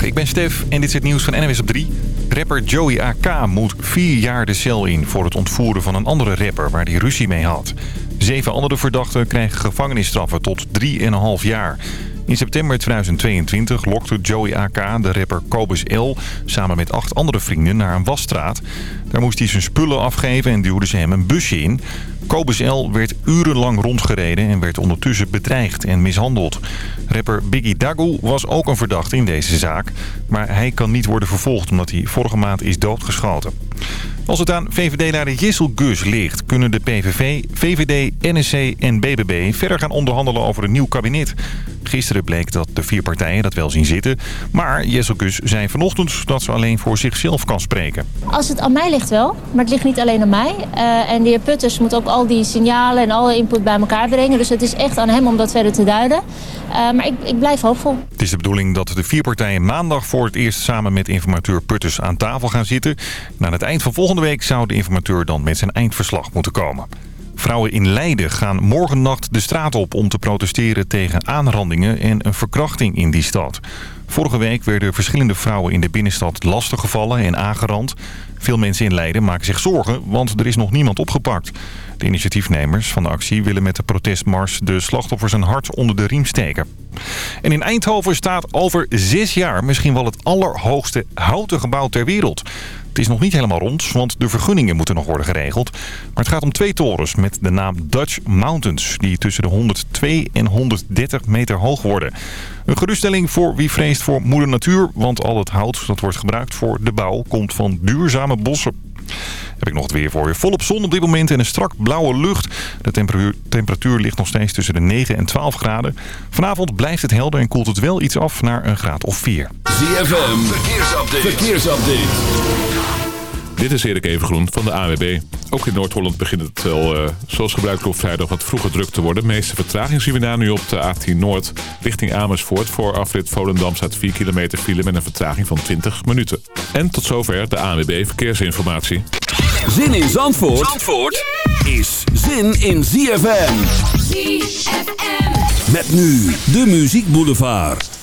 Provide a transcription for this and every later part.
Ik ben Stef en dit is het nieuws van NWS op 3. Rapper Joey AK moet vier jaar de cel in voor het ontvoeren van een andere rapper waar hij ruzie mee had. Zeven andere verdachten krijgen gevangenisstraffen tot 3,5 jaar. In september 2022 lokte Joey AK de rapper Kobus L. samen met acht andere vrienden naar een wasstraat. Daar moest hij zijn spullen afgeven en duwden ze hem een busje in. Kobus L. werd urenlang rondgereden en werd ondertussen bedreigd en mishandeld. Rapper Biggie Dagu was ook een verdachte in deze zaak. Maar hij kan niet worden vervolgd omdat hij vorige maand is doodgeschoten. Als het aan VVD-leider Jissel Gus ligt... kunnen de PVV, VVD, NSC en BBB verder gaan onderhandelen over een nieuw kabinet. Gisteren bleek dat de vier partijen dat wel zien zitten. Maar Jessel Gus zei vanochtend dat ze alleen voor zichzelf kan spreken. Als het aan mij ligt wel, maar het ligt niet alleen aan mij. Uh, en de heer Putters moet ook al die signalen en alle input bij elkaar brengen. Dus het is echt aan hem om dat verder te duiden. Uh, maar ik, ik blijf hoopvol. Het is de bedoeling dat de vier partijen maandag voor het eerst samen met informateur Putters aan tafel gaan zitten. Na het eind van volgende week zou de informateur dan met zijn eindverslag moeten komen. Vrouwen in Leiden gaan morgennacht de straat op om te protesteren tegen aanrandingen en een verkrachting in die stad. Vorige week werden verschillende vrouwen in de binnenstad lastiggevallen en aangerand. Veel mensen in Leiden maken zich zorgen, want er is nog niemand opgepakt. De initiatiefnemers van de actie willen met de protestmars de slachtoffers een hart onder de riem steken. En in Eindhoven staat over zes jaar misschien wel het allerhoogste houten gebouw ter wereld. Het is nog niet helemaal rond, want de vergunningen moeten nog worden geregeld. Maar het gaat om twee torens met de naam Dutch Mountains... die tussen de 102 en 130 meter hoog worden. Een geruststelling voor wie vreest voor moeder natuur... want al het hout dat wordt gebruikt voor de bouw komt van duurzame bossen. Heb ik nog het weer voor je. Volop zon op dit moment en een strak blauwe lucht. De temperatuur, temperatuur ligt nog steeds tussen de 9 en 12 graden. Vanavond blijft het helder en koelt het wel iets af naar een graad of 4. ZFM, verkeersupdate. verkeersupdate. Dit is Erik Evengroen van de AWB. Ook in Noord-Holland begint het wel, uh, zoals gebruikelijk op vrijdag, wat vroeger druk te worden. De meeste vertraging zien we daar nu op de A10 Noord richting Amersfoort. Voor afrit Volendam staat 4 kilometer file met een vertraging van 20 minuten. En tot zover de AWB Verkeersinformatie. Zin in Zandvoort, Zandvoort is zin in ZFM. ZFM. Met nu de Muziek Boulevard.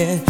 Now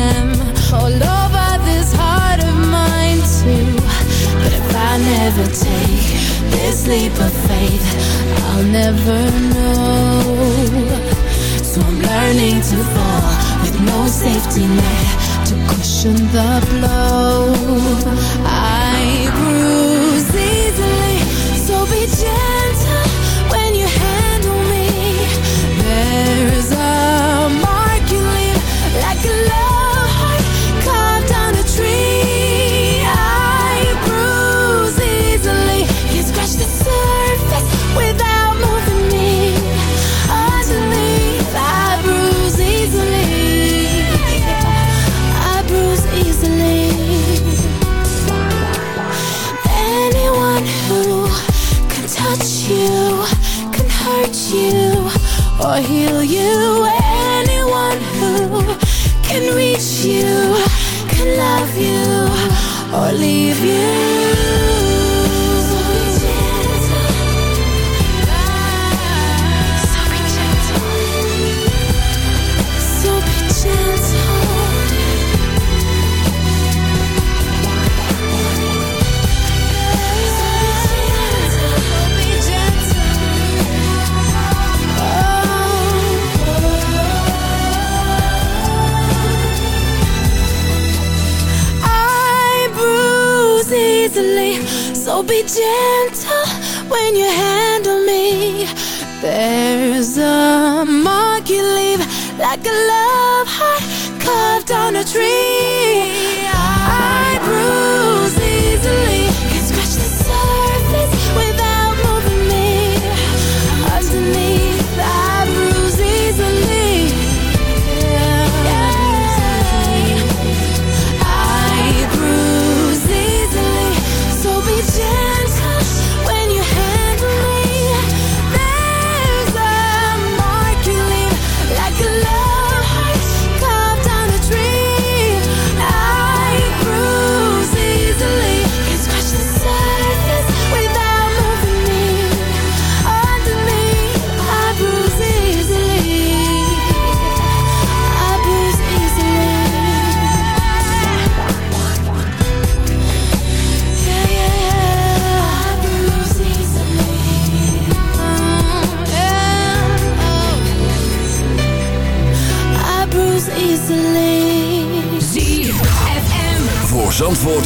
them. All over this heart of mine too. But if I never take this leap of faith I'll never know. So I'm learning to fall with no safety net To cushion the blow. I grew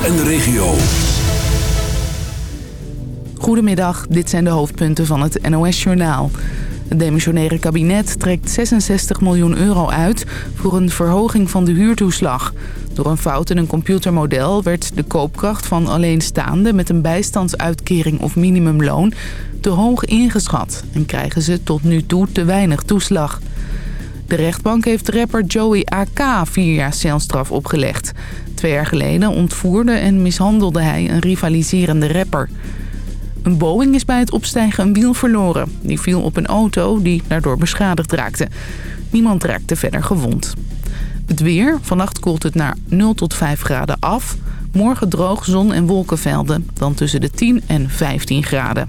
en de regio. Goedemiddag, dit zijn de hoofdpunten van het NOS-journaal. Het demissionaire kabinet trekt 66 miljoen euro uit voor een verhoging van de huurtoeslag. Door een fout in een computermodel werd de koopkracht van alleenstaanden met een bijstandsuitkering of minimumloon te hoog ingeschat en krijgen ze tot nu toe te weinig toeslag. De rechtbank heeft rapper Joey AK vier jaar celstraf opgelegd. Twee jaar geleden ontvoerde en mishandelde hij een rivaliserende rapper. Een Boeing is bij het opstijgen een wiel verloren. Die viel op een auto die daardoor beschadigd raakte. Niemand raakte verder gewond. Het weer. Vannacht koelt het naar 0 tot 5 graden af. Morgen droog, zon en wolkenvelden. Dan tussen de 10 en 15 graden.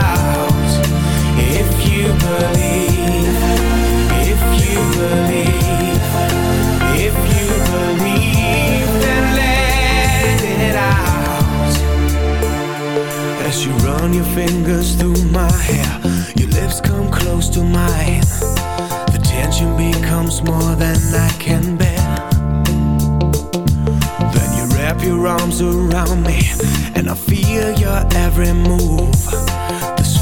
Around me, and I feel your every move.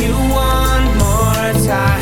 you one more time.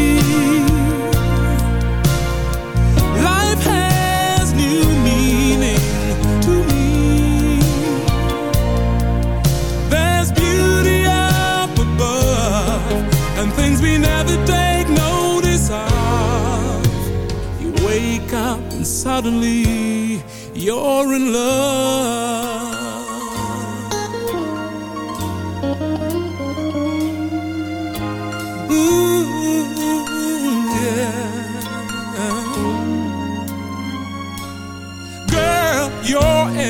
never take notice of? You wake up and suddenly You're in love.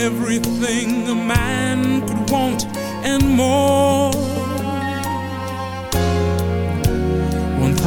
Everything a man could want and more.